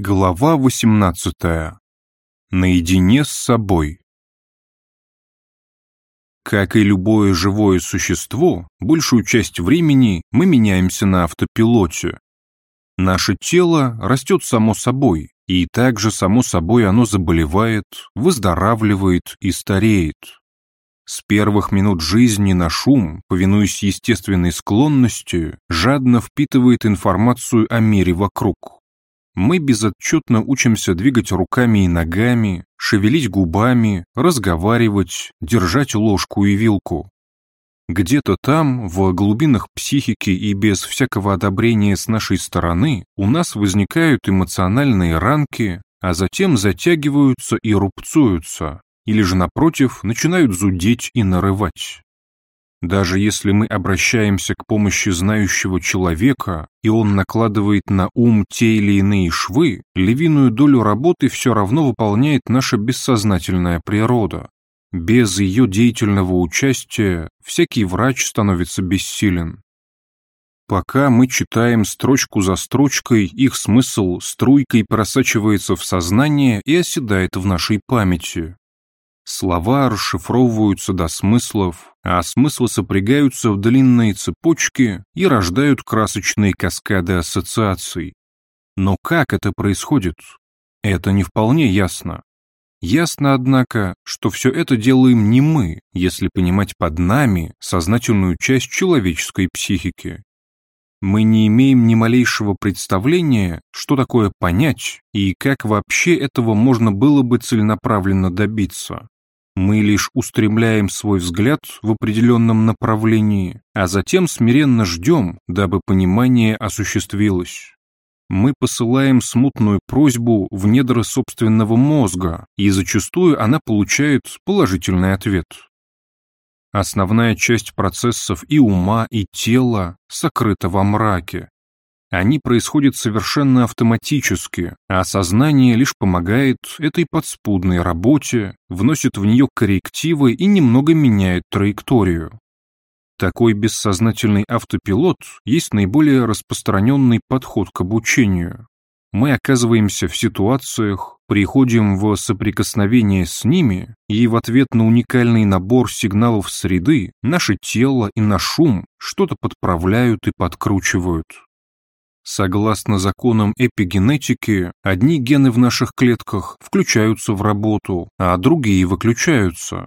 Глава 18. Наедине с собой. Как и любое живое существо, большую часть времени мы меняемся на автопилоте. Наше тело растет само собой, и также само собой оно заболевает, выздоравливает и стареет. С первых минут жизни наш ум, повинуясь естественной склонности, жадно впитывает информацию о мире вокруг мы безотчетно учимся двигать руками и ногами, шевелить губами, разговаривать, держать ложку и вилку. Где-то там, в глубинах психики и без всякого одобрения с нашей стороны, у нас возникают эмоциональные ранки, а затем затягиваются и рубцуются, или же, напротив, начинают зудеть и нарывать. Даже если мы обращаемся к помощи знающего человека, и он накладывает на ум те или иные швы, львиную долю работы все равно выполняет наша бессознательная природа. Без ее деятельного участия всякий врач становится бессилен. Пока мы читаем строчку за строчкой, их смысл струйкой просачивается в сознание и оседает в нашей памяти. Слова расшифровываются до смыслов, а смыслы сопрягаются в длинные цепочки и рождают красочные каскады ассоциаций. Но как это происходит? Это не вполне ясно. Ясно, однако, что все это делаем не мы, если понимать под нами сознательную часть человеческой психики. Мы не имеем ни малейшего представления, что такое понять и как вообще этого можно было бы целенаправленно добиться. Мы лишь устремляем свой взгляд в определенном направлении, а затем смиренно ждем, дабы понимание осуществилось. Мы посылаем смутную просьбу в недра собственного мозга, и зачастую она получает положительный ответ. Основная часть процессов и ума, и тела сокрыта во мраке, они происходят совершенно автоматически, а сознание лишь помогает этой подспудной работе, вносит в нее коррективы и немного меняет траекторию. Такой бессознательный автопилот есть наиболее распространенный подход к обучению. Мы оказываемся в ситуациях, приходим в соприкосновение с ними, и в ответ на уникальный набор сигналов среды наше тело и наш ум что-то подправляют и подкручивают. Согласно законам эпигенетики, одни гены в наших клетках включаются в работу, а другие выключаются.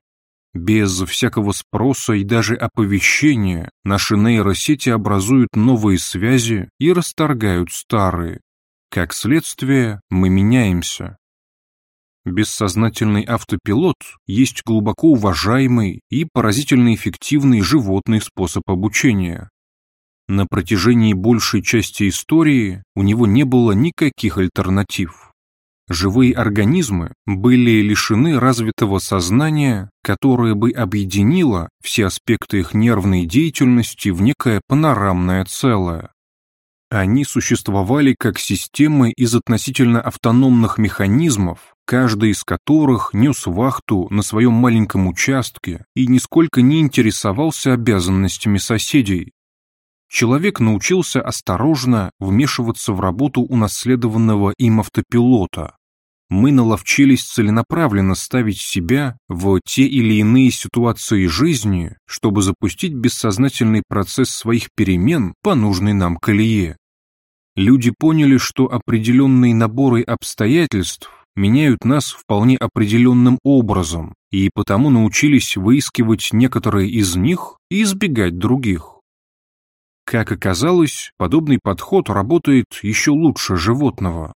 Без всякого спроса и даже оповещения наши нейросети образуют новые связи и расторгают старые. Как следствие, мы меняемся. Бессознательный автопилот есть глубоко уважаемый и поразительно эффективный животный способ обучения. На протяжении большей части истории у него не было никаких альтернатив. Живые организмы были лишены развитого сознания, которое бы объединило все аспекты их нервной деятельности в некое панорамное целое. Они существовали как системы из относительно автономных механизмов, каждый из которых нес вахту на своем маленьком участке и нисколько не интересовался обязанностями соседей, человек научился осторожно вмешиваться в работу унаследованного им автопилота. Мы наловчились целенаправленно ставить себя в те или иные ситуации жизни, чтобы запустить бессознательный процесс своих перемен по нужной нам колее. Люди поняли, что определенные наборы обстоятельств меняют нас вполне определенным образом, и потому научились выискивать некоторые из них и избегать других. Как оказалось, подобный подход работает еще лучше животного.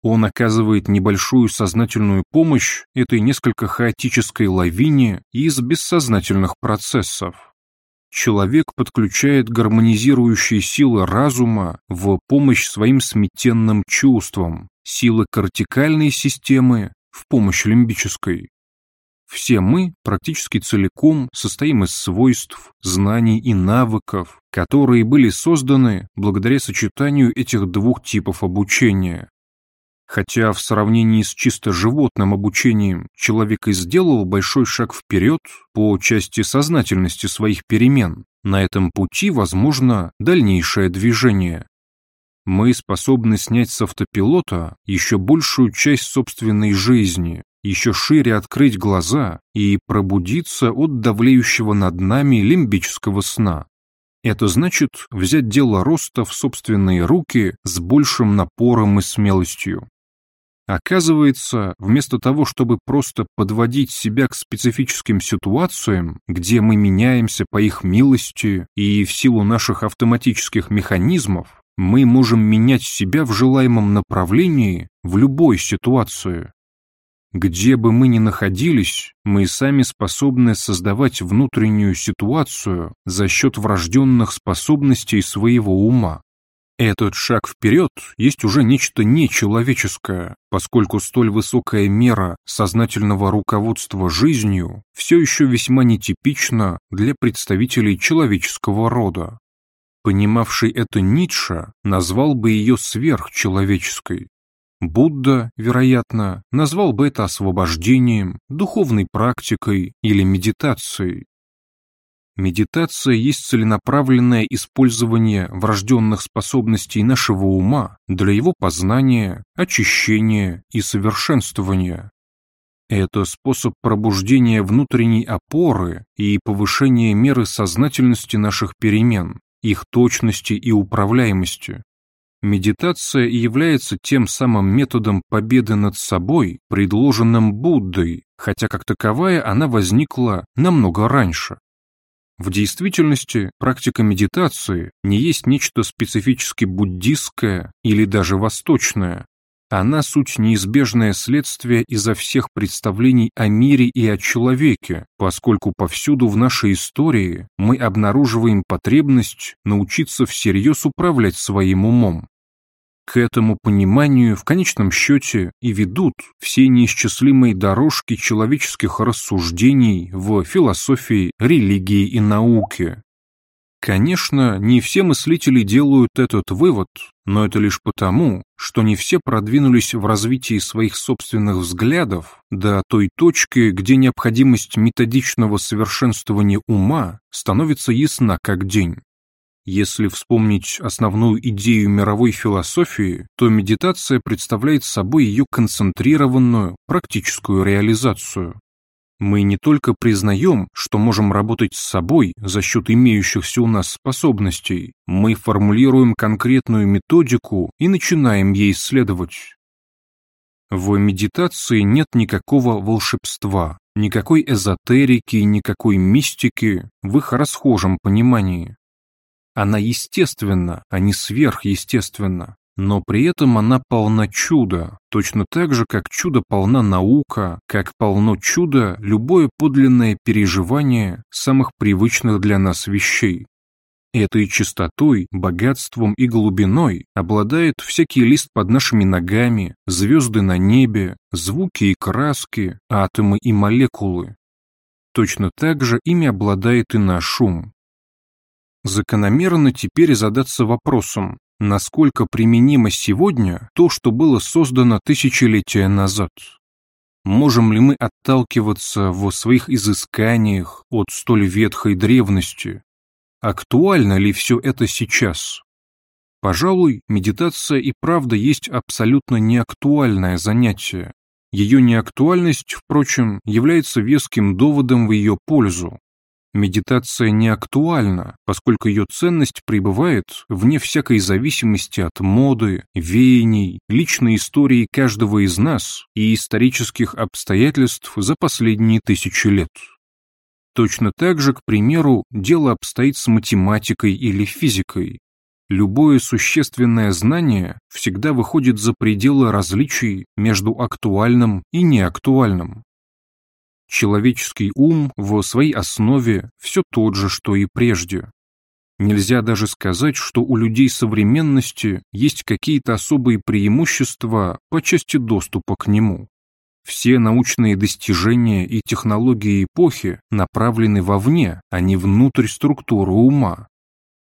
Он оказывает небольшую сознательную помощь этой несколько хаотической лавине из бессознательных процессов. Человек подключает гармонизирующие силы разума в помощь своим сметенным чувствам, силы кортикальной системы в помощь лимбической. Все мы практически целиком состоим из свойств, знаний и навыков, которые были созданы благодаря сочетанию этих двух типов обучения. Хотя в сравнении с чисто животным обучением человек и сделал большой шаг вперед по части сознательности своих перемен, на этом пути возможно дальнейшее движение. мы способны снять с автопилота еще большую часть собственной жизни, еще шире открыть глаза и пробудиться от давлеющего над нами лимбического сна. Это значит взять дело роста в собственные руки с большим напором и смелостью. Оказывается, вместо того, чтобы просто подводить себя к специфическим ситуациям, где мы меняемся по их милости и в силу наших автоматических механизмов, мы можем менять себя в желаемом направлении в любой ситуации. Где бы мы ни находились, мы сами способны создавать внутреннюю ситуацию за счет врожденных способностей своего ума. Этот шаг вперед есть уже нечто нечеловеческое, поскольку столь высокая мера сознательного руководства жизнью все еще весьма нетипична для представителей человеческого рода. Понимавший это Ницше назвал бы ее сверхчеловеческой. Будда, вероятно, назвал бы это освобождением, духовной практикой или медитацией. Медитация есть целенаправленное использование врожденных способностей нашего ума для его познания, очищения и совершенствования. Это способ пробуждения внутренней опоры и повышения меры сознательности наших перемен, их точности и управляемости. Медитация является тем самым методом победы над собой, предложенным Буддой, хотя как таковая она возникла намного раньше. В действительности практика медитации не есть нечто специфически буддистское или даже восточное. Она суть неизбежное следствие изо всех представлений о мире и о человеке, поскольку повсюду в нашей истории мы обнаруживаем потребность научиться всерьез управлять своим умом. К этому пониманию в конечном счете и ведут все неисчислимые дорожки человеческих рассуждений в философии, религии и науке. Конечно, не все мыслители делают этот вывод, но это лишь потому, что не все продвинулись в развитии своих собственных взглядов до той точки, где необходимость методичного совершенствования ума становится ясна как день. Если вспомнить основную идею мировой философии, то медитация представляет собой ее концентрированную, практическую реализацию. Мы не только признаем, что можем работать с собой за счет имеющихся у нас способностей, мы формулируем конкретную методику и начинаем ей следовать. В медитации нет никакого волшебства, никакой эзотерики, никакой мистики в их расхожем понимании. Она естественна, а не сверхъестественна. Но при этом она полна чуда, точно так же, как чудо полна наука, как полно чуда любое подлинное переживание самых привычных для нас вещей. Этой чистотой, богатством и глубиной обладает всякий лист под нашими ногами, звезды на небе, звуки и краски, атомы и молекулы. Точно так же ими обладает и наш ум. Закономерно теперь задаться вопросом, насколько применимо сегодня то, что было создано тысячелетия назад. Можем ли мы отталкиваться в своих изысканиях от столь ветхой древности? Актуально ли все это сейчас? Пожалуй, медитация и правда есть абсолютно неактуальное занятие. Ее неактуальность, впрочем, является веским доводом в ее пользу, Медитация не актуальна, поскольку ее ценность пребывает вне всякой зависимости от моды, веяний, личной истории каждого из нас и исторических обстоятельств за последние тысячи лет. Точно так же, к примеру, дело обстоит с математикой или физикой. Любое существенное знание всегда выходит за пределы различий между актуальным и неактуальным. Человеческий ум в своей основе все тот же, что и прежде. Нельзя даже сказать, что у людей современности есть какие-то особые преимущества по части доступа к нему. Все научные достижения и технологии эпохи направлены вовне, а не внутрь структуры ума.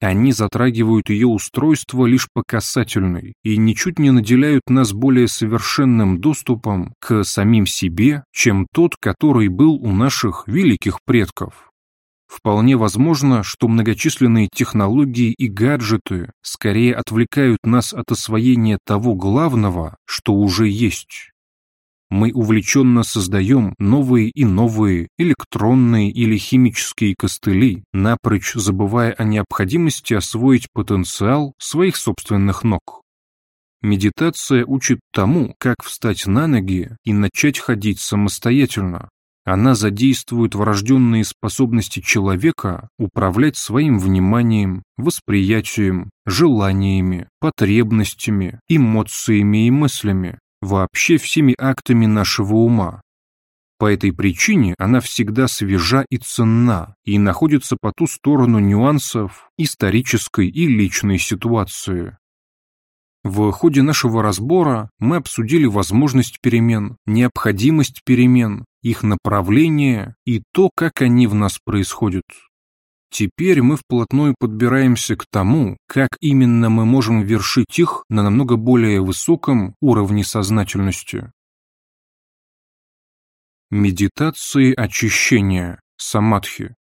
Они затрагивают ее устройство лишь по касательной и ничуть не наделяют нас более совершенным доступом к самим себе, чем тот, который был у наших великих предков. Вполне возможно, что многочисленные технологии и гаджеты скорее отвлекают нас от освоения того главного, что уже есть. Мы увлеченно создаем новые и новые электронные или химические костыли, напрочь забывая о необходимости освоить потенциал своих собственных ног. Медитация учит тому, как встать на ноги и начать ходить самостоятельно, она задействует врожденные способности человека управлять своим вниманием, восприятием, желаниями, потребностями, эмоциями и мыслями, вообще всеми актами нашего ума. По этой причине она всегда свежа и ценна и находится по ту сторону нюансов исторической и личной ситуации. В ходе нашего разбора мы обсудили возможность перемен, необходимость перемен, их направление и то, как они в нас происходят. Теперь мы вплотную подбираемся к тому, как именно мы можем вершить их на намного более высоком уровне сознательности. Медитации очищения, самадхи.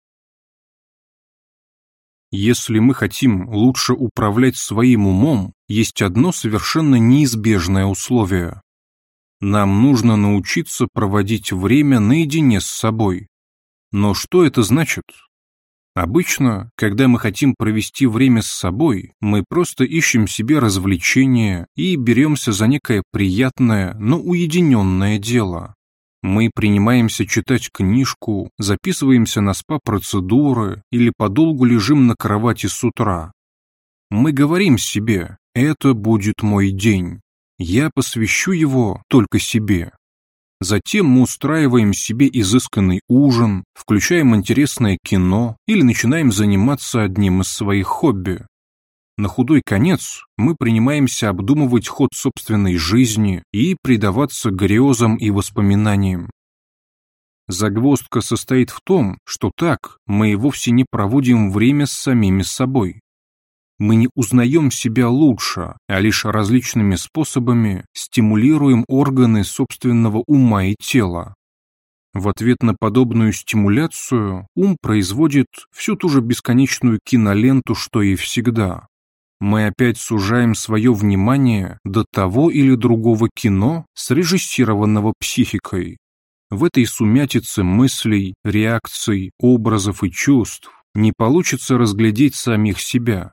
Если мы хотим лучше управлять своим умом, есть одно совершенно неизбежное условие. Нам нужно научиться проводить время наедине с собой. Но что это значит? Обычно, когда мы хотим провести время с собой, мы просто ищем себе развлечения и беремся за некое приятное, но уединенное дело. Мы принимаемся читать книжку, записываемся на спа-процедуры или подолгу лежим на кровати с утра. Мы говорим себе «это будет мой день, я посвящу его только себе». Затем мы устраиваем себе изысканный ужин, включаем интересное кино или начинаем заниматься одним из своих хобби. На худой конец мы принимаемся обдумывать ход собственной жизни и предаваться грезам и воспоминаниям. Загвоздка состоит в том, что так мы вовсе не проводим время с самими собой. Мы не узнаем себя лучше, а лишь различными способами стимулируем органы собственного ума и тела. В ответ на подобную стимуляцию ум производит всю ту же бесконечную киноленту, что и всегда мы опять сужаем свое внимание до того или другого кино, срежиссированного психикой. В этой сумятице мыслей, реакций, образов и чувств не получится разглядеть самих себя.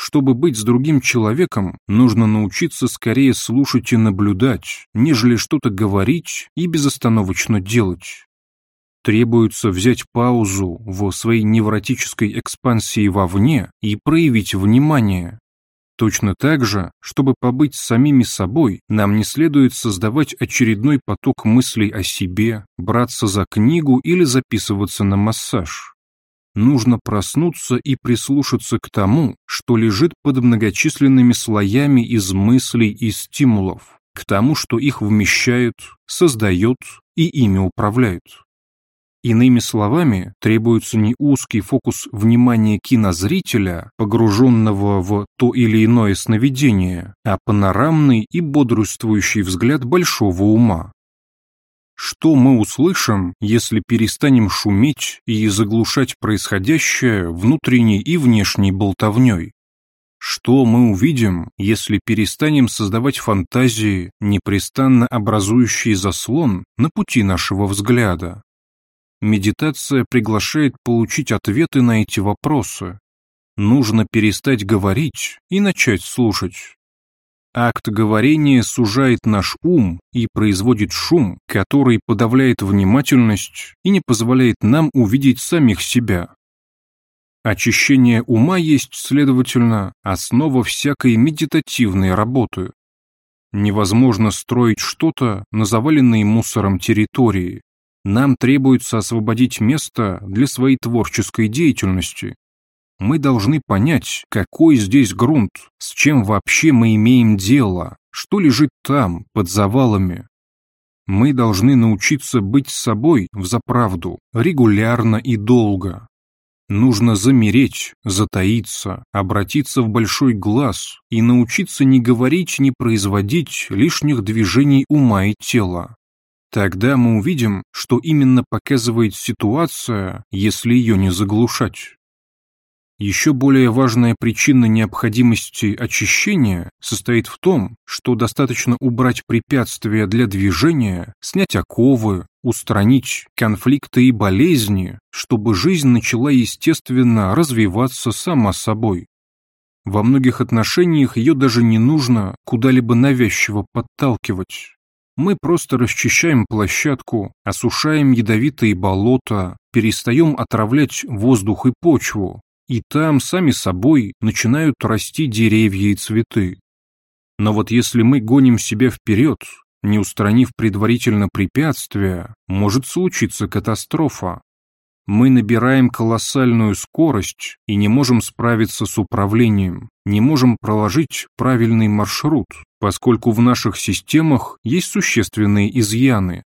Чтобы быть с другим человеком, нужно научиться скорее слушать и наблюдать, нежели что-то говорить и безостановочно делать требуется взять паузу в своей невротической экспансии вовне и проявить внимание. Точно так же, чтобы побыть самими собой, нам не следует создавать очередной поток мыслей о себе, браться за книгу или записываться на массаж. Нужно проснуться и прислушаться к тому, что лежит под многочисленными слоями из мыслей и стимулов, к тому, что их вмещают, создает и ими управляют. Иными словами, требуется не узкий фокус внимания кинозрителя, погруженного в то или иное сновидение, а панорамный и бодрствующий взгляд большого ума. Что мы услышим, если перестанем шуметь и заглушать происходящее внутренней и внешней болтовней? Что мы увидим, если перестанем создавать фантазии, непрестанно образующие заслон на пути нашего взгляда? Медитация приглашает получить ответы на эти вопросы. Нужно перестать говорить и начать слушать. Акт говорения сужает наш ум и производит шум, который подавляет внимательность и не позволяет нам увидеть самих себя. Очищение ума есть, следовательно, основа всякой медитативной работы. Невозможно строить что-то на заваленной мусором территории. Нам требуется освободить место для своей творческой деятельности. Мы должны понять, какой здесь грунт, с чем вообще мы имеем дело, что лежит там, под завалами. Мы должны научиться быть собой в заправду, регулярно и долго. Нужно замереть, затаиться, обратиться в большой глаз и научиться не говорить, не производить лишних движений ума и тела. Тогда мы увидим, что именно показывает ситуация, если ее не заглушать. Еще более важная причина необходимости очищения состоит в том, что достаточно убрать препятствия для движения, снять оковы, устранить конфликты и болезни, чтобы жизнь начала естественно развиваться сама собой. Во многих отношениях ее даже не нужно куда-либо навязчиво подталкивать. Мы просто расчищаем площадку, осушаем ядовитые болота, перестаем отравлять воздух и почву, и там сами собой начинают расти деревья и цветы. Но вот если мы гоним себя вперед, не устранив предварительно препятствия, может случиться катастрофа. Мы набираем колоссальную скорость и не можем справиться с управлением, не можем проложить правильный маршрут, поскольку в наших системах есть существенные изъяны,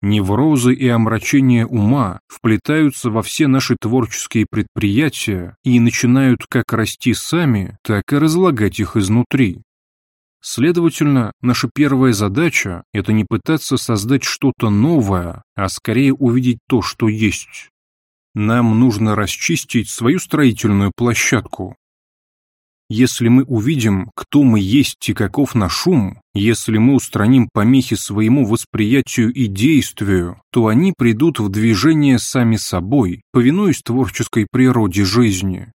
Неврозы и омрачения ума вплетаются во все наши творческие предприятия и начинают как расти сами, так и разлагать их изнутри. Следовательно, наша первая задача – это не пытаться создать что-то новое, а скорее увидеть то, что есть. Нам нужно расчистить свою строительную площадку, если мы увидим, кто мы есть и каков наш ум, если мы устраним помехи своему восприятию и действию, то они придут в движение сами собой, повинуясь творческой природе жизни.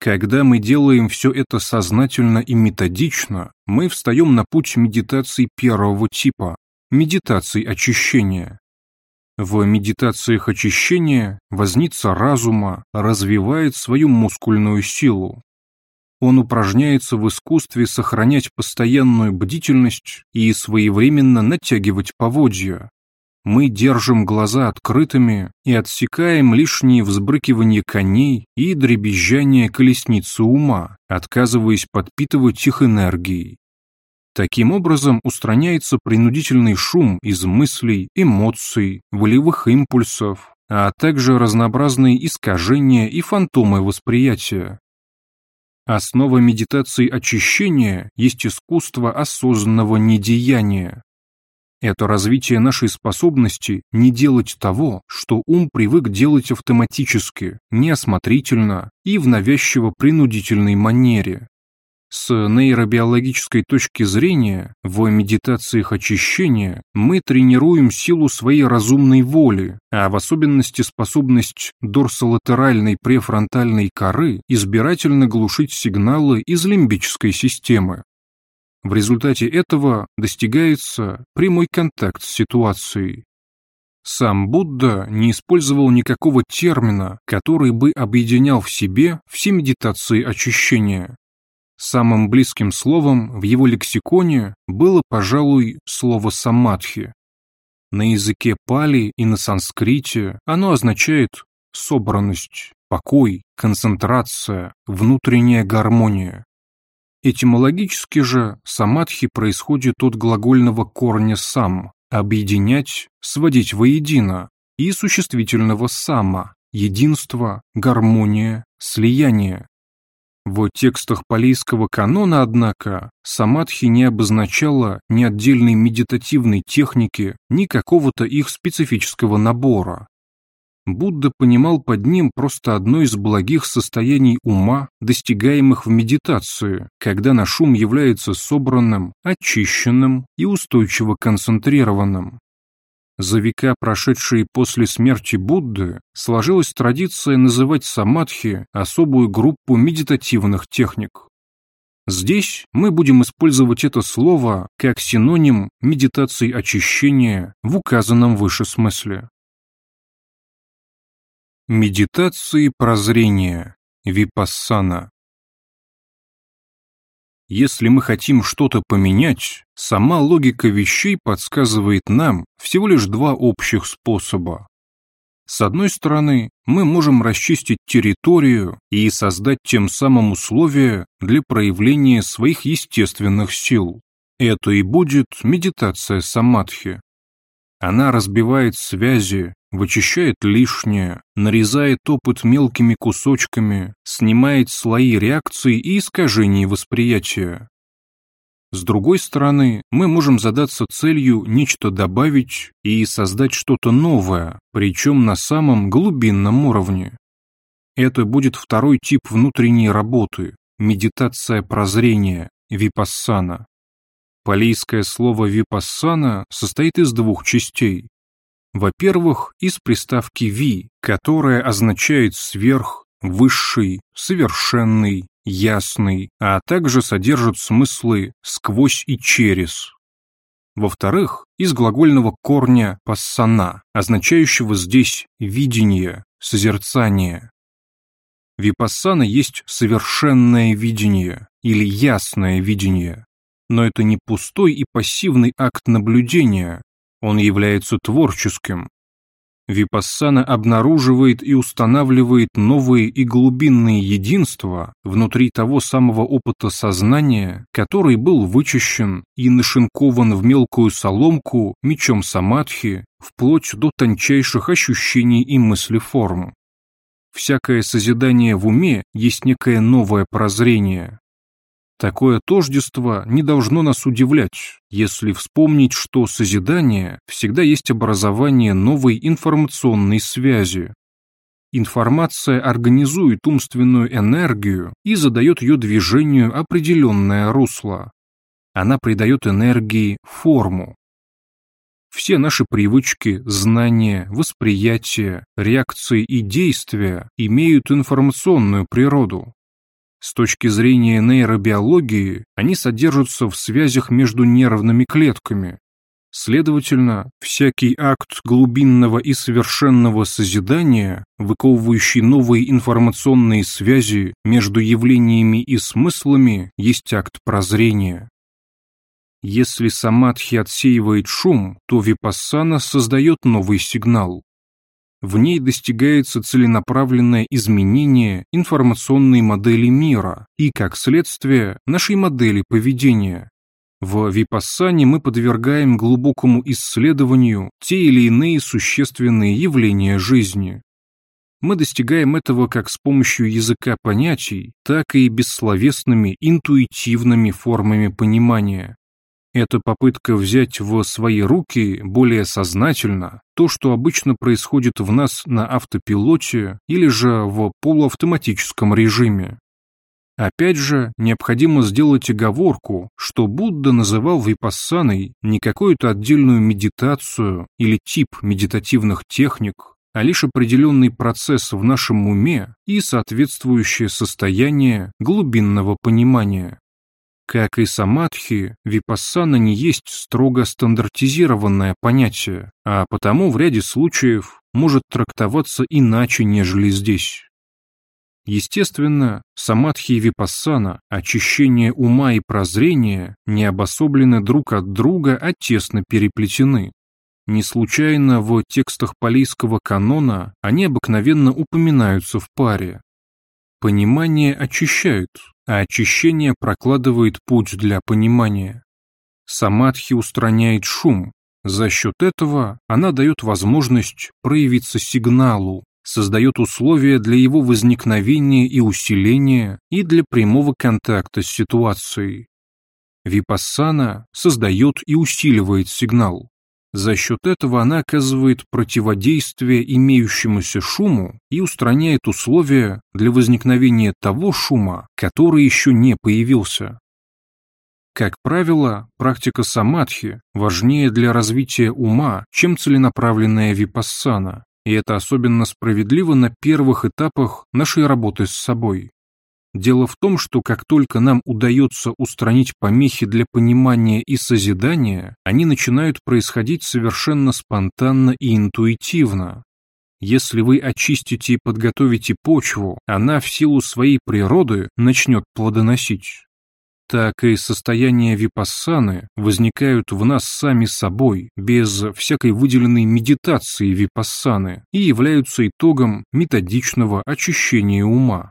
Когда мы делаем все это сознательно и методично, мы встаем на путь медитации первого типа – медитации очищения. В медитациях очищения возница разума развивает свою мускульную силу, он упражняется в искусстве сохранять постоянную бдительность и своевременно натягивать поводья. Мы держим глаза открытыми и отсекаем лишние взбрыкивания коней и дребезжание колесницы ума, отказываясь подпитывать их энергией. Таким образом устраняется принудительный шум из мыслей, эмоций, волевых импульсов, а также разнообразные искажения и фантомы восприятия. Основа медитации очищения есть искусство осознанного недеяния. Это развитие нашей способности не делать того, что ум привык делать автоматически, неосмотрительно и в навязчиво-принудительной манере. С нейробиологической точки зрения, в медитациях очищения мы тренируем силу своей разумной воли, а в особенности способность дорсолатеральной префронтальной коры избирательно глушить сигналы из лимбической системы. В результате этого достигается прямой контакт с ситуацией. Сам Будда не использовал никакого термина, который бы объединял в себе все медитации очищения. Самым близким словом в его лексиконе было, пожалуй, слово «самадхи». На языке пали и на санскрите оно означает собранность, покой, концентрация, внутренняя гармония. Этимологически же самадхи происходит от глагольного корня «сам» – объединять, сводить воедино, и существительного «сама» – единство, гармония, слияние. В текстах палийского канона, однако, самадхи не обозначала ни отдельной медитативной техники, ни какого-то их специфического набора. Будда понимал под ним просто одно из благих состояний ума, достигаемых в медитации, когда наш ум является собранным, очищенным и устойчиво концентрированным. За века, прошедшие после смерти Будды, сложилась традиция называть самадхи особую группу медитативных техник. Здесь мы будем использовать это слово как синоним медитации очищения в указанном выше смысле. Медитации прозрения, випассана. Если мы хотим что-то поменять, сама логика вещей подсказывает нам всего лишь два общих способа. С одной стороны, мы можем расчистить территорию и создать тем самым условия для проявления своих естественных сил. Это и будет медитация самадхи. Она разбивает связи, вычищает лишнее, нарезает опыт мелкими кусочками, снимает слои реакций и искажений восприятия. С другой стороны, мы можем задаться целью нечто добавить и создать что-то новое, причем на самом глубинном уровне. Это будет второй тип внутренней работы – медитация прозрения, випассана. Палийское слово випассана состоит из двух частей. Во-первых, из приставки «ви», которая означает «сверх», «высший», «совершенный», «ясный», а также содержит смыслы «сквозь» и «через». Во-вторых, из глагольного корня «пассана», означающего здесь «видение», «созерцание». Випассана есть совершенное видение или ясное видение, но это не пустой и пассивный акт наблюдения, он является творческим. Випассана обнаруживает и устанавливает новые и глубинные единства внутри того самого опыта сознания, который был вычищен и нашинкован в мелкую соломку мечом самадхи вплоть до тончайших ощущений и мыслеформ. Всякое созидание в уме есть некое новое прозрение, Такое тождество не должно нас удивлять, если вспомнить, что созидание всегда есть образование новой информационной связи. Информация организует умственную энергию и задает ее движению определенное русло. Она придает энергии форму. Все наши привычки, знания, восприятия, реакции и действия имеют информационную природу. С точки зрения нейробиологии, они содержатся в связях между нервными клетками. Следовательно, всякий акт глубинного и совершенного созидания, выковывающий новые информационные связи между явлениями и смыслами, есть акт прозрения. Если самадхи отсеивает шум, то випассана создает новый сигнал. В ней достигается целенаправленное изменение информационной модели мира и, как следствие, нашей модели поведения. В випассане мы подвергаем глубокому исследованию те или иные существенные явления жизни. Мы достигаем этого как с помощью языка понятий, так и бессловесными интуитивными формами понимания. Это попытка взять в свои руки более сознательно то, что обычно происходит в нас на автопилоте или же в полуавтоматическом режиме. Опять же, необходимо сделать оговорку, что Будда называл випассаной не какую-то отдельную медитацию или тип медитативных техник, а лишь определенный процесс в нашем уме и соответствующее состояние глубинного понимания. Как и самадхи, випассана не есть строго стандартизированное понятие, а потому в ряде случаев может трактоваться иначе, нежели здесь. Естественно, самадхи и випассана, очищение ума и прозрения не обособлены друг от друга, а тесно переплетены. Не случайно в текстах палийского канона они обыкновенно упоминаются в паре. Понимание очищают, а очищение прокладывает путь для понимания. Самадхи устраняет шум. За счет этого она дает возможность проявиться сигналу, создает условия для его возникновения и усиления и для прямого контакта с ситуацией. Випассана создает и усиливает сигнал. За счет этого она оказывает противодействие имеющемуся шуму и устраняет условия для возникновения того шума, который еще не появился. Как правило, практика самадхи важнее для развития ума, чем целенаправленная випассана, и это особенно справедливо на первых этапах нашей работы с собой. Дело в том, что как только нам удается устранить помехи для понимания и созидания, они начинают происходить совершенно спонтанно и интуитивно. Если вы очистите и подготовите почву, она в силу своей природы начнет плодоносить. Так и состояния випассаны возникают в нас сами собой, без всякой выделенной медитации випассаны, и являются итогом методичного очищения ума.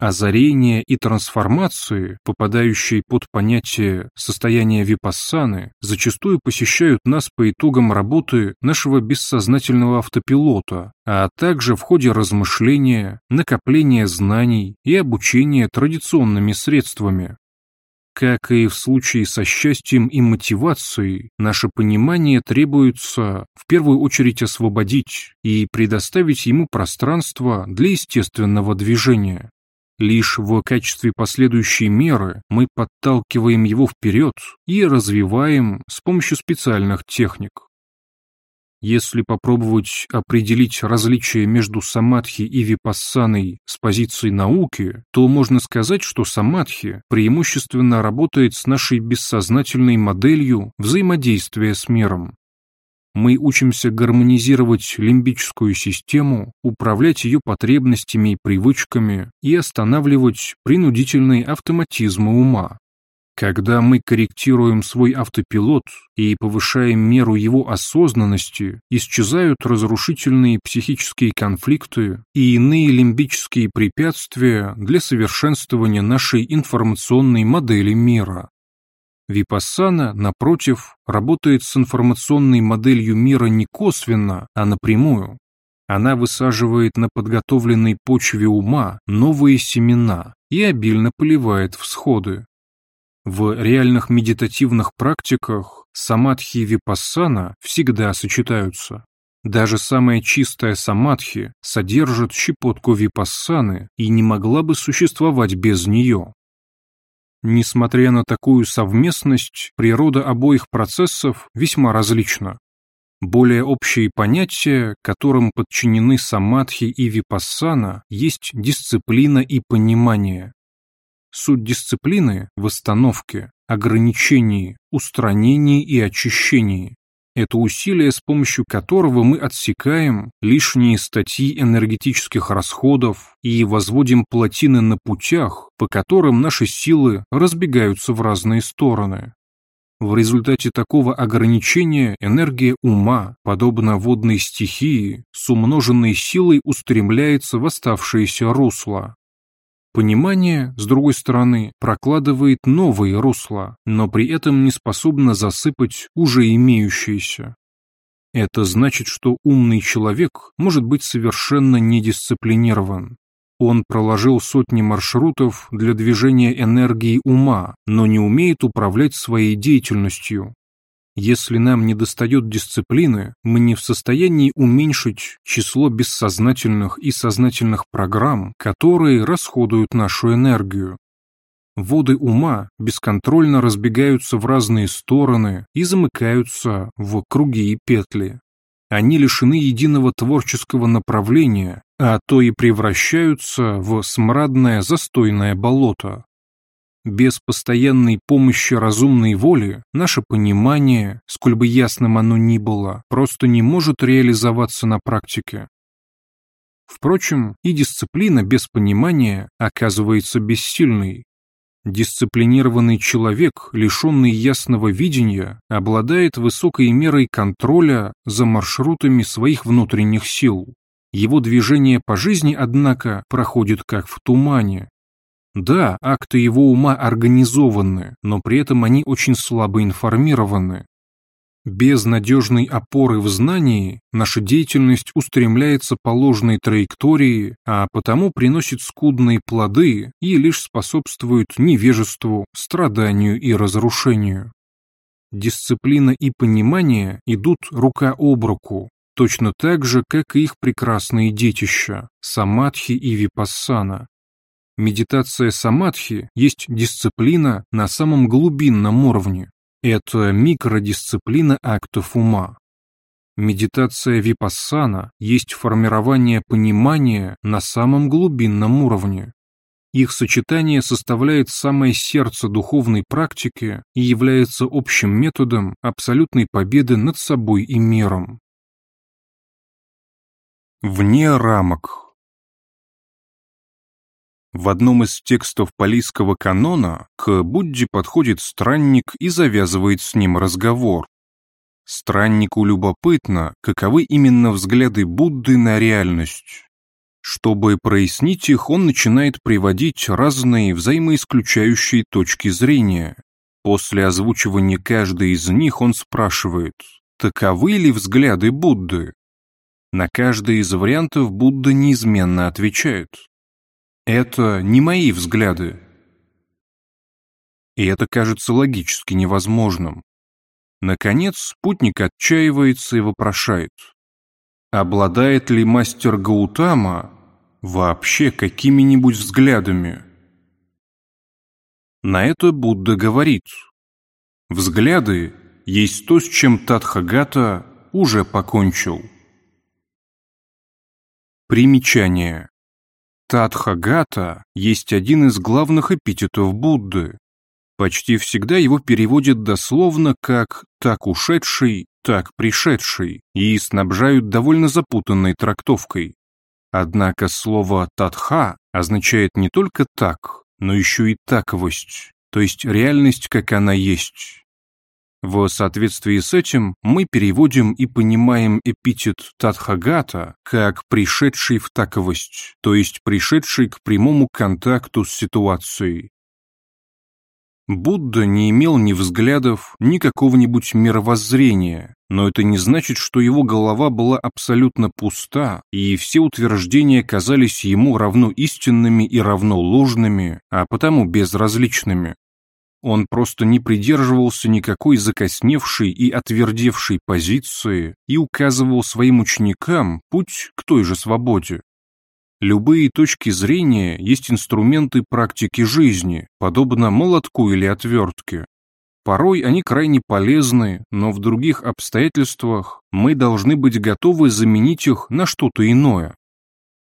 Озарение и трансформации, попадающие под понятие состояния випассаны, зачастую посещают нас по итогам работы нашего бессознательного автопилота, а также в ходе размышления, накопления знаний и обучения традиционными средствами. Как и в случае со счастьем и мотивацией, наше понимание требуется в первую очередь освободить и предоставить ему пространство для естественного движения. Лишь в качестве последующей меры мы подталкиваем его вперед и развиваем с помощью специальных техник. Если попробовать определить различие между самадхи и випассаной с позиции науки, то можно сказать, что самадхи преимущественно работает с нашей бессознательной моделью взаимодействия с миром. Мы учимся гармонизировать лимбическую систему, управлять ее потребностями и привычками и останавливать принудительные автоматизмы ума. Когда мы корректируем свой автопилот и повышаем меру его осознанности, исчезают разрушительные психические конфликты и иные лимбические препятствия для совершенствования нашей информационной модели мира. Випассана, напротив, работает с информационной моделью мира не косвенно, а напрямую. Она высаживает на подготовленной почве ума новые семена и обильно поливает всходы. В реальных медитативных практиках самадхи и випассана всегда сочетаются. Даже самая чистая самадхи содержит щепотку випассаны и не могла бы существовать без нее. Несмотря на такую совместность, природа обоих процессов весьма различна. Более общие понятия, которым подчинены самадхи и випассана, есть дисциплина и понимание. Суть дисциплины – в остановке, ограничении, устранении и очищении. Это усилие, с помощью которого мы отсекаем лишние статьи энергетических расходов и возводим плотины на путях, по которым наши силы разбегаются в разные стороны. В результате такого ограничения энергия ума, подобно водной стихии, с умноженной силой устремляется в оставшееся русло. Понимание, с другой стороны, прокладывает новые русла, но при этом не способно засыпать уже имеющиеся. Это значит, что умный человек может быть совершенно недисциплинирован. Он проложил сотни маршрутов для движения энергии ума, но не умеет управлять своей деятельностью, если нам недостает дисциплины, мы не в состоянии уменьшить число бессознательных и сознательных программ, которые расходуют нашу энергию. Воды ума бесконтрольно разбегаются в разные стороны и замыкаются в круги и петли. Они лишены единого творческого направления, а то и превращаются в смрадное застойное болото. Без постоянной помощи разумной воли наше понимание, сколь бы ясным оно ни было, просто не может реализоваться на практике. Впрочем, и дисциплина без понимания оказывается бессильной. Дисциплинированный человек, лишенный ясного видения, обладает высокой мерой контроля за маршрутами своих внутренних сил. Его движение по жизни, однако, проходит как в тумане, да, акты его ума организованы, но при этом они очень слабо информированы. Без надежной опоры в знании наша деятельность устремляется по ложной траектории, а потому приносит скудные плоды и лишь способствует невежеству, страданию и разрушению. Дисциплина и понимание идут рука об руку, точно так же, как и их прекрасные детища – самадхи и випассана. Медитация самадхи есть дисциплина на самом глубинном уровне. Это микродисциплина актов ума. Медитация випассана есть формирование понимания на самом глубинном уровне. Их сочетание составляет самое сердце духовной практики и является общим методом абсолютной победы над собой и миром. Вне рамок в одном из текстов палийского канона к Будде подходит странник и завязывает с ним разговор. Страннику любопытно, каковы именно взгляды Будды на реальность. Чтобы прояснить их, он начинает приводить разные взаимоисключающие точки зрения. После озвучивания каждой из них он спрашивает, таковы ли взгляды Будды? На каждый из вариантов Будда неизменно отвечает, это не мои взгляды. и это кажется логически невозможным. Наконец, путник отчаивается и вопрошает. Обладает ли мастер Гаутама вообще какими-нибудь взглядами? На это Будда говорит. Взгляды есть то, с чем Тадхагата уже покончил. Примечание. Тадхагата есть один из главных эпитетов Будды. Почти всегда его переводят дословно как «так ушедший», «так пришедший» и снабжают довольно запутанной трактовкой. Однако слово «татха» означает не только «так», но еще и «таковость», то есть реальность, как она есть. В соответствии с этим мы переводим и понимаем эпитет Тадхагата как пришедший в таковость, то есть пришедший к прямому контакту с ситуацией. Будда не имел ни взглядов, ни какого-нибудь мировоззрения, но это не значит, что его голова была абсолютно пуста, и все утверждения казались ему равно истинными и равно ложными, а потому безразличными. Он просто не придерживался никакой закосневшей и отвердевшей позиции и указывал своим ученикам путь к той же свободе. Любые точки зрения есть инструменты практики жизни, подобно молотку или отвертке. Порой они крайне полезны, но в других обстоятельствах мы должны быть готовы заменить их на что-то иное.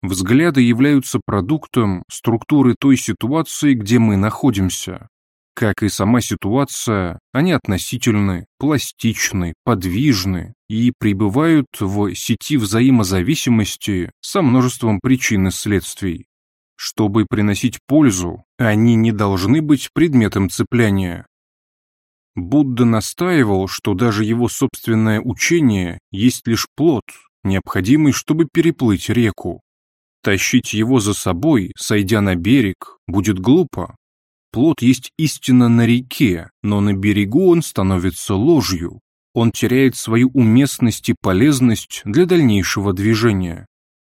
Взгляды являются продуктом структуры той ситуации, где мы находимся. Как и сама ситуация, они относительны, пластичны, подвижны и пребывают в сети взаимозависимости со множеством причин и следствий. Чтобы приносить пользу, они не должны быть предметом цепляния. Будда настаивал, что даже его собственное учение есть лишь плод, необходимый, чтобы переплыть реку. Тащить его за собой, сойдя на берег, будет глупо, Плод есть истина на реке, но на берегу он становится ложью. Он теряет свою уместность и полезность для дальнейшего движения.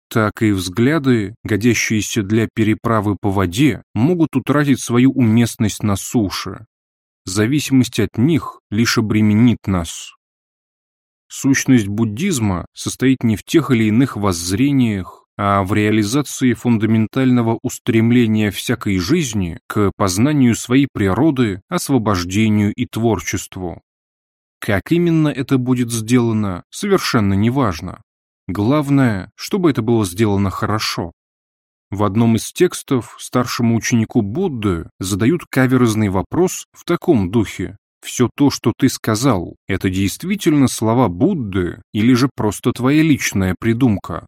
Так и взгляды, годящиеся для переправы по воде, могут утратить свою уместность на суше. Зависимость от них лишь обременит нас. Сущность буддизма состоит не в тех или иных воззрениях, а в реализации фундаментального устремления всякой жизни к познанию своей природы, освобождению и творчеству. Как именно это будет сделано, совершенно неважно. Главное, чтобы это было сделано хорошо. В одном из текстов старшему ученику Будды задают каверзный вопрос в таком духе. «Все то, что ты сказал, это действительно слова Будды или же просто твоя личная придумка?»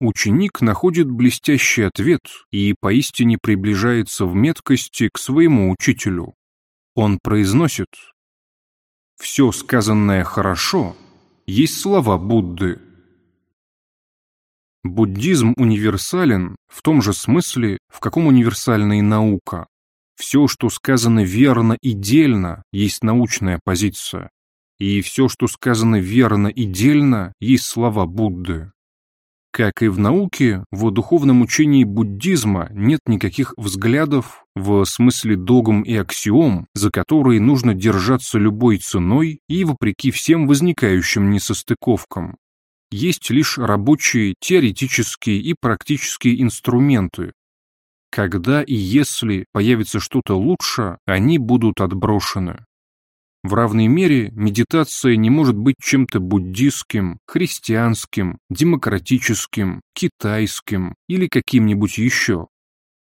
Ученик находит блестящий ответ и поистине приближается в меткости к своему учителю. Он произносит «Все сказанное хорошо есть слова Будды». Буддизм универсален в том же смысле, в каком универсальна и наука. Все, что сказано верно и дельно, есть научная позиция. И все, что сказано верно и дельно, есть слова Будды. Как и в науке, в духовном учении буддизма нет никаких взглядов в смысле догм и аксиом, за которые нужно держаться любой ценой и вопреки всем возникающим несостыковкам. Есть лишь рабочие теоретические и практические инструменты. Когда и если появится что-то лучше, они будут отброшены. В равной мере медитация не может быть чем-то буддистским, христианским, демократическим, китайским или каким-нибудь еще.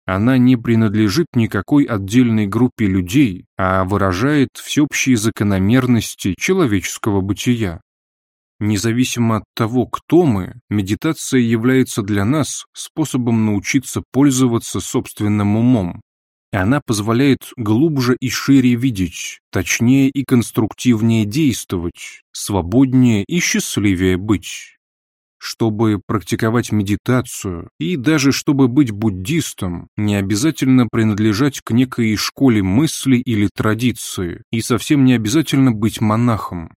Она не принадлежит никакой отдельной группе людей, а выражает всеобщие закономерности человеческого бытия. Независимо от того, кто мы, медитация является для нас способом научиться пользоваться собственным умом, она позволяет глубже и шире видеть, точнее и конструктивнее действовать, свободнее и счастливее быть. Чтобы практиковать медитацию и даже чтобы быть буддистом, не обязательно принадлежать к некой школе мысли или традиции, и совсем не обязательно быть монахом.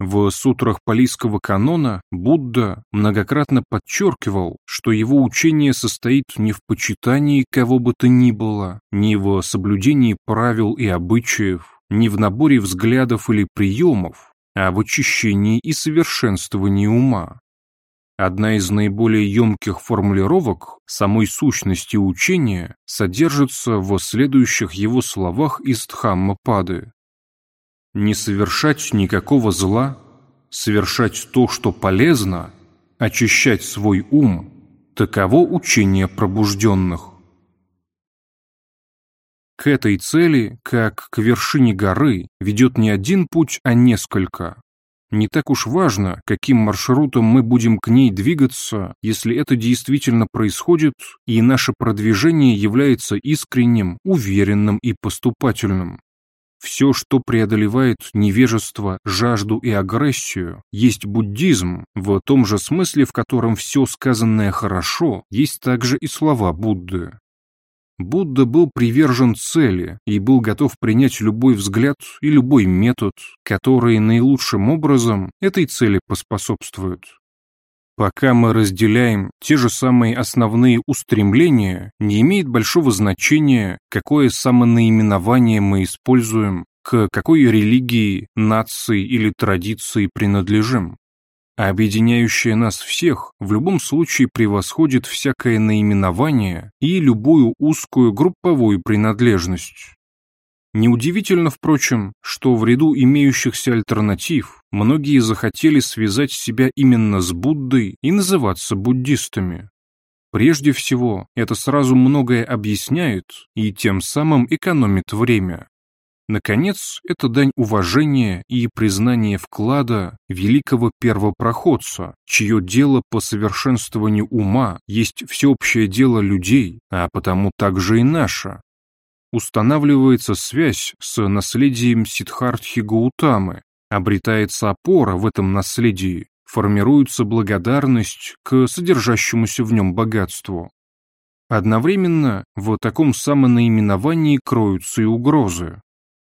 В сутрах палийского канона Будда многократно подчеркивал, что его учение состоит не в почитании кого бы то ни было, не в соблюдении правил и обычаев, не в наборе взглядов или приемов, а в очищении и совершенствовании ума. Одна из наиболее емких формулировок самой сущности учения содержится в следующих его словах из Дхаммапады не совершать никакого зла, совершать то, что полезно, очищать свой ум – таково учение пробужденных. К этой цели, как к вершине горы, ведет не один путь, а несколько. Не так уж важно, каким маршрутом мы будем к ней двигаться, если это действительно происходит, и наше продвижение является искренним, уверенным и поступательным. Все, что преодолевает невежество, жажду и агрессию, есть буддизм, в том же смысле, в котором все сказанное хорошо, есть также и слова Будды. Будда был привержен цели и был готов принять любой взгляд и любой метод, которые наилучшим образом этой цели поспособствуют. Пока мы разделяем те же самые основные устремления, не имеет большого значения, какое самонаименование мы используем, к какой религии, нации или традиции принадлежим. Объединяющее нас всех в любом случае превосходит всякое наименование и любую узкую групповую принадлежность. Неудивительно, впрочем, что в ряду имеющихся альтернатив многие захотели связать себя именно с Буддой и называться буддистами. Прежде всего, это сразу многое объясняет и тем самым экономит время. Наконец, это дань уважения и признания вклада великого первопроходца, чье дело по совершенствованию ума есть всеобщее дело людей, а потому также и наше, устанавливается связь с наследием Сиддхартхи Гаутамы, обретается опора в этом наследии, формируется благодарность к содержащемуся в нем богатству. Одновременно в таком самонаименовании кроются и угрозы.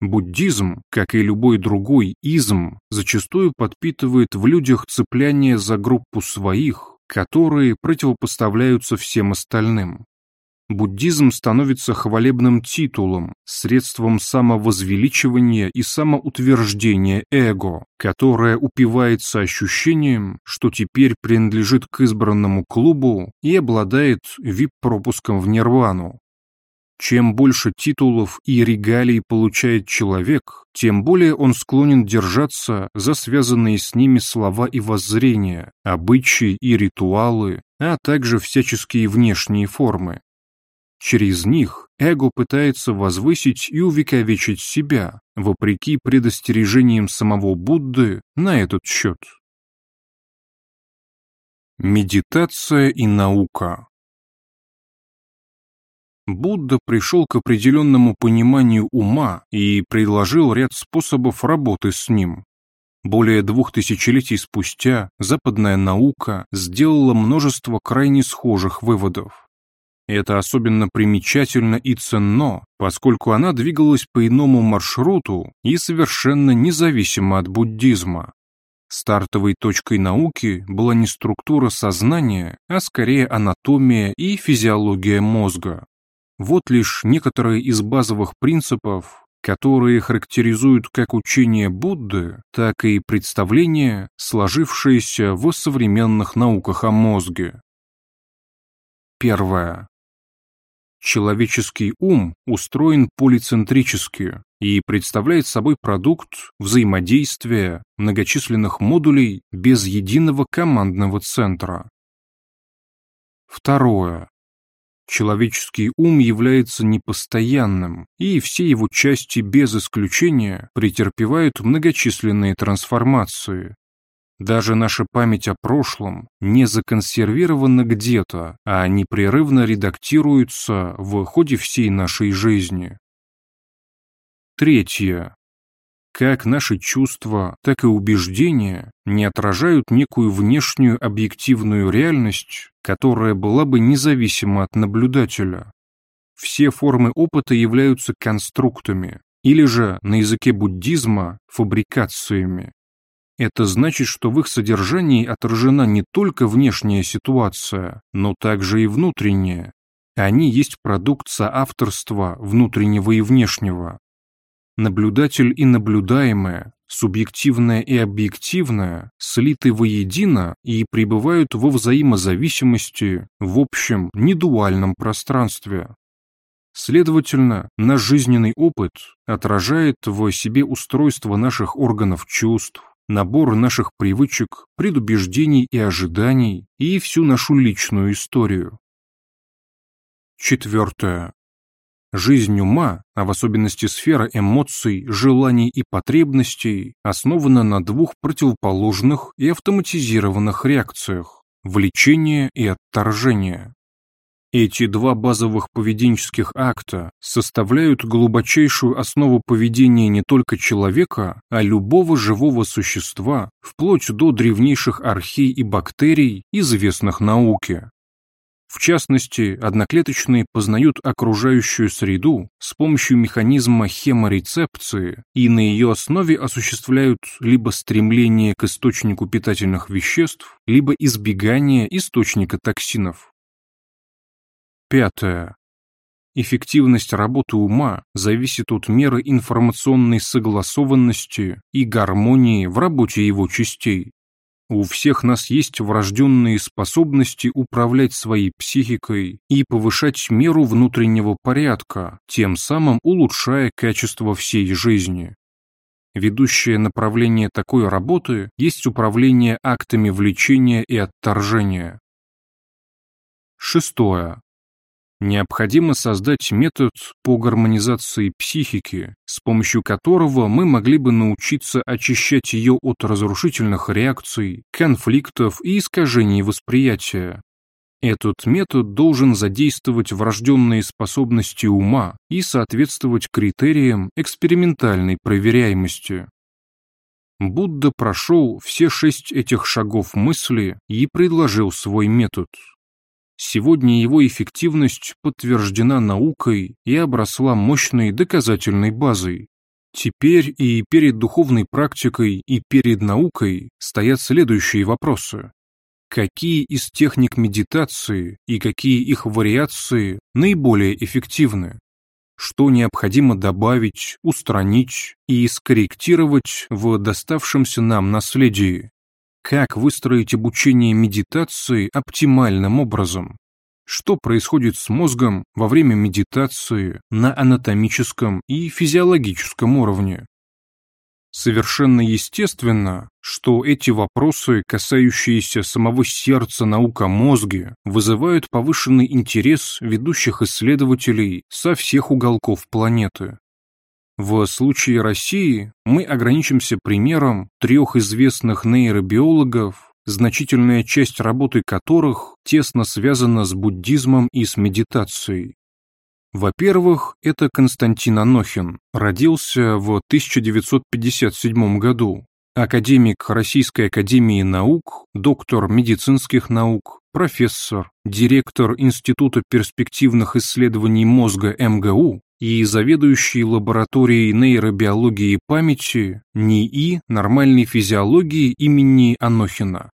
Буддизм, как и любой другой изм, зачастую подпитывает в людях цепляние за группу своих, которые противопоставляются всем остальным буддизм становится хвалебным титулом, средством самовозвеличивания и самоутверждения эго, которое упивается ощущением, что теперь принадлежит к избранному клубу и обладает вип-пропуском в нирвану. Чем больше титулов и регалий получает человек, тем более он склонен держаться за связанные с ними слова и воззрения, обычаи и ритуалы, а также всяческие внешние формы. Через них эго пытается возвысить и увековечить себя, вопреки предостережениям самого Будды на этот счет. Медитация и наука Будда пришел к определенному пониманию ума и предложил ряд способов работы с ним. Более двух тысячелетий спустя западная наука сделала множество крайне схожих выводов. Это особенно примечательно и ценно, поскольку она двигалась по иному маршруту и совершенно независимо от буддизма. Стартовой точкой науки была не структура сознания, а скорее анатомия и физиология мозга. Вот лишь некоторые из базовых принципов, которые характеризуют как учение Будды, так и представления, сложившиеся в современных науках о мозге. Первое. Человеческий ум устроен полицентрически и представляет собой продукт взаимодействия многочисленных модулей без единого командного центра. Второе. Человеческий ум является непостоянным, и все его части без исключения претерпевают многочисленные трансформации, даже наша память о прошлом не законсервирована где-то, а непрерывно редактируется в ходе всей нашей жизни. Третье. Как наши чувства, так и убеждения не отражают некую внешнюю объективную реальность, которая была бы независима от наблюдателя. Все формы опыта являются конструктами, или же, на языке буддизма, фабрикациями. Это значит, что в их содержании отражена не только внешняя ситуация, но также и внутренняя. Они есть продукт соавторства внутреннего и внешнего. Наблюдатель и наблюдаемое, субъективное и объективное слиты воедино и пребывают во взаимозависимости в общем недуальном пространстве. Следовательно, наш жизненный опыт отражает в себе устройство наших органов чувств, набор наших привычек, предубеждений и ожиданий и всю нашу личную историю. Четвертое. Жизнь ума, а в особенности сфера эмоций, желаний и потребностей, основана на двух противоположных и автоматизированных реакциях – влечение и отторжение. Эти два базовых поведенческих акта составляют глубочайшую основу поведения не только человека, а любого живого существа, вплоть до древнейших архей и бактерий, известных науке. В частности, одноклеточные познают окружающую среду с помощью механизма хеморецепции и на ее основе осуществляют либо стремление к источнику питательных веществ, либо избегание источника токсинов. Пятое. Эффективность работы ума зависит от меры информационной согласованности и гармонии в работе его частей. У всех нас есть врожденные способности управлять своей психикой и повышать меру внутреннего порядка, тем самым улучшая качество всей жизни. Ведущее направление такой работы есть управление актами влечения и отторжения. Шестое. Необходимо создать метод по гармонизации психики, с помощью которого мы могли бы научиться очищать ее от разрушительных реакций, конфликтов и искажений восприятия. Этот метод должен задействовать врожденные способности ума и соответствовать критериям экспериментальной проверяемости. Будда прошел все шесть этих шагов мысли и предложил свой метод. Сегодня его эффективность подтверждена наукой и обросла мощной доказательной базой. Теперь и перед духовной практикой, и перед наукой стоят следующие вопросы. Какие из техник медитации и какие их вариации наиболее эффективны? Что необходимо добавить, устранить и скорректировать в доставшемся нам наследии? Как выстроить обучение медитации оптимальным образом? Что происходит с мозгом во время медитации на анатомическом и физиологическом уровне? Совершенно естественно, что эти вопросы, касающиеся самого сердца наук о мозге, вызывают повышенный интерес ведущих исследователей со всех уголков планеты. В случае России мы ограничимся примером трех известных нейробиологов, значительная часть работы которых тесно связана с буддизмом и с медитацией. Во-первых, это Константин Анохин, родился в 1957 году, академик Российской академии наук, доктор медицинских наук, профессор, директор Института перспективных исследований мозга МГУ, и заведующий лабораторией нейробиологии памяти НИИ нормальной физиологии имени Анохина.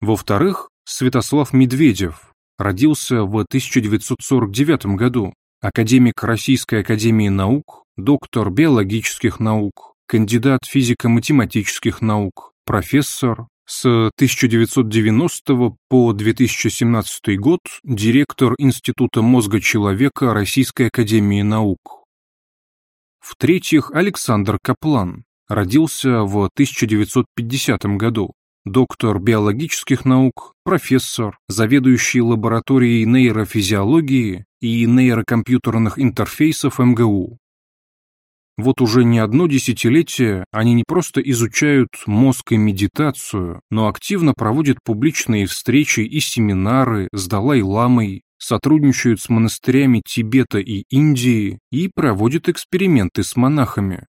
Во-вторых, Святослав Медведев родился в 1949 году, академик Российской академии наук, доктор биологических наук, кандидат физико-математических наук, профессор, с 1990 по 2017 год директор Института мозга человека Российской академии наук. В-третьих, Александр Каплан. Родился в 1950 году, доктор биологических наук, профессор, заведующий лабораторией нейрофизиологии и нейрокомпьютерных интерфейсов МГУ, вот уже не одно десятилетие они не просто изучают мозг и медитацию, но активно проводят публичные встречи и семинары с Далай-ламой, сотрудничают с монастырями Тибета и Индии и проводят эксперименты с монахами.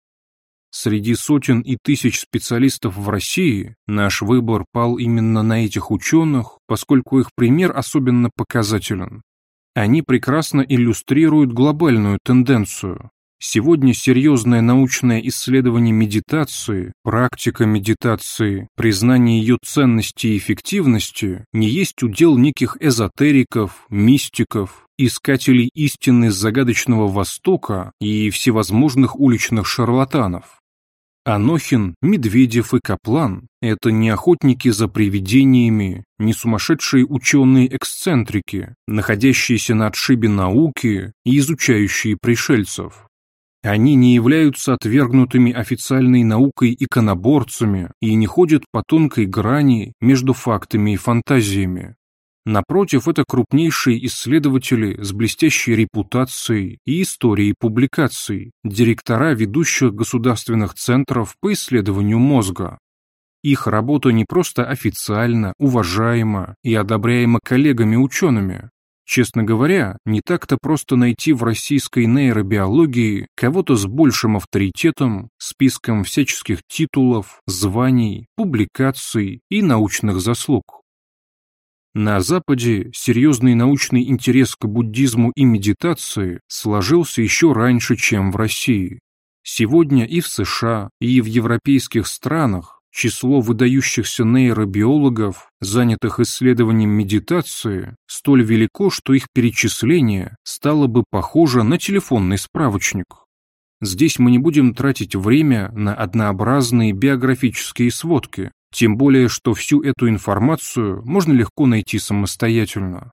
Среди сотен и тысяч специалистов в России наш выбор пал именно на этих ученых, поскольку их пример особенно показателен. Они прекрасно иллюстрируют глобальную тенденцию Сегодня серьезное научное исследование медитации, практика медитации, признание ее ценности и эффективности не есть удел неких эзотериков, мистиков, искателей истины загадочного Востока и всевозможных уличных шарлатанов. Анохин, Медведев и Каплан – это не охотники за привидениями, не сумасшедшие ученые-эксцентрики, находящиеся на отшибе науки и изучающие пришельцев. Они не являются отвергнутыми официальной наукой иконоборцами и не ходят по тонкой грани между фактами и фантазиями. Напротив, это крупнейшие исследователи с блестящей репутацией и историей публикаций, директора ведущих государственных центров по исследованию мозга. Их работа не просто официально, уважаема и одобряема коллегами-учеными, Честно говоря, не так-то просто найти в российской нейробиологии кого-то с большим авторитетом, списком всяческих титулов, званий, публикаций и научных заслуг. На Западе серьезный научный интерес к буддизму и медитации сложился еще раньше, чем в России. Сегодня и в США, и в европейских странах Число выдающихся нейробиологов, занятых исследованием медитации, столь велико, что их перечисление стало бы похоже на телефонный справочник. Здесь мы не будем тратить время на однообразные биографические сводки, тем более, что всю эту информацию можно легко найти самостоятельно.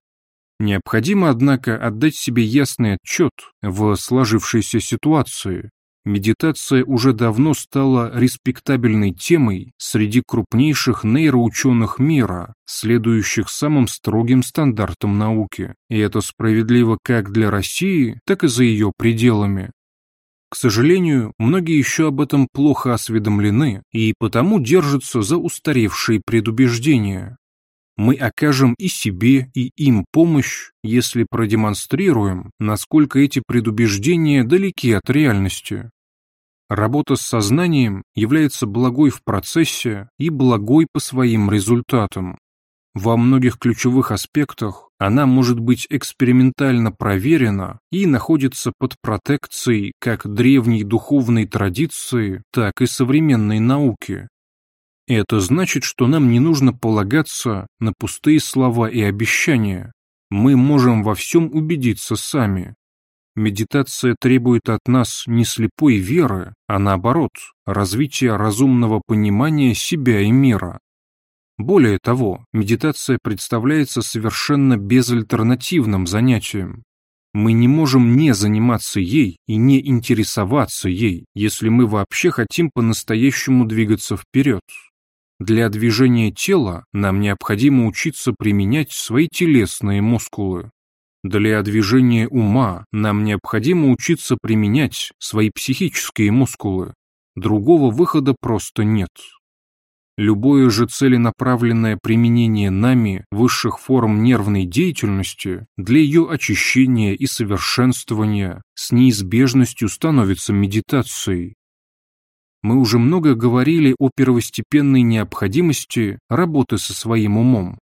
Необходимо, однако, отдать себе ясный отчет в сложившейся ситуации Медитация уже давно стала респектабельной темой среди крупнейших нейроученых мира, следующих самым строгим стандартам науки. И это справедливо как для России, так и за ее пределами. К сожалению, многие еще об этом плохо осведомлены и потому держатся за устаревшие предубеждения. Мы окажем и себе, и им помощь, если продемонстрируем, насколько эти предубеждения далеки от реальности. Работа с сознанием является благой в процессе и благой по своим результатам. Во многих ключевых аспектах она может быть экспериментально проверена и находится под протекцией как древней духовной традиции, так и современной науки. Это значит, что нам не нужно полагаться на пустые слова и обещания. Мы можем во всем убедиться сами. Медитация требует от нас не слепой веры, а наоборот, развития разумного понимания себя и мира. Более того, медитация представляется совершенно безальтернативным занятием. Мы не можем не заниматься ей и не интересоваться ей, если мы вообще хотим по-настоящему двигаться вперед. Для движения тела нам необходимо учиться применять свои телесные мускулы. Для движения ума нам необходимо учиться применять свои психические мускулы. Другого выхода просто нет. Любое же целенаправленное применение нами высших форм нервной деятельности для ее очищения и совершенствования с неизбежностью становится медитацией. Мы уже много говорили о первостепенной необходимости работы со своим умом.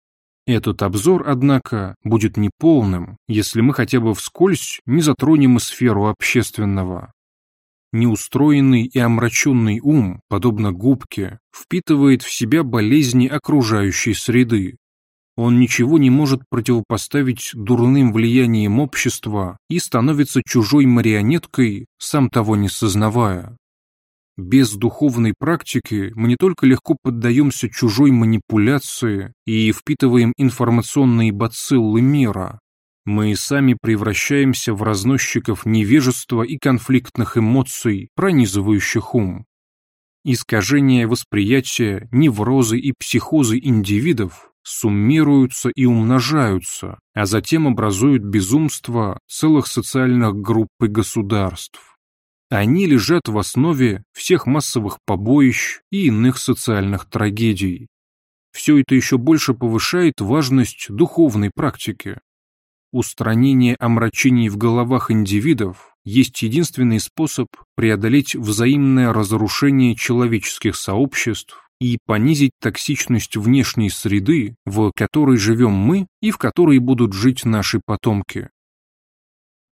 Этот обзор, однако, будет неполным, если мы хотя бы вскользь не затронем и сферу общественного. Неустроенный и омраченный ум, подобно губке, впитывает в себя болезни окружающей среды. Он ничего не может противопоставить дурным влияниям общества и становится чужой марионеткой, сам того не сознавая. Без духовной практики мы не только легко поддаемся чужой манипуляции и впитываем информационные бациллы мира, мы и сами превращаемся в разносчиков невежества и конфликтных эмоций, пронизывающих ум. Искажения восприятия, неврозы и психозы индивидов суммируются и умножаются, а затем образуют безумство целых социальных групп и государств. Они лежат в основе всех массовых побоищ и иных социальных трагедий. Все это еще больше повышает важность духовной практики. Устранение омрачений в головах индивидов есть единственный способ преодолеть взаимное разрушение человеческих сообществ и понизить токсичность внешней среды, в которой живем мы и в которой будут жить наши потомки.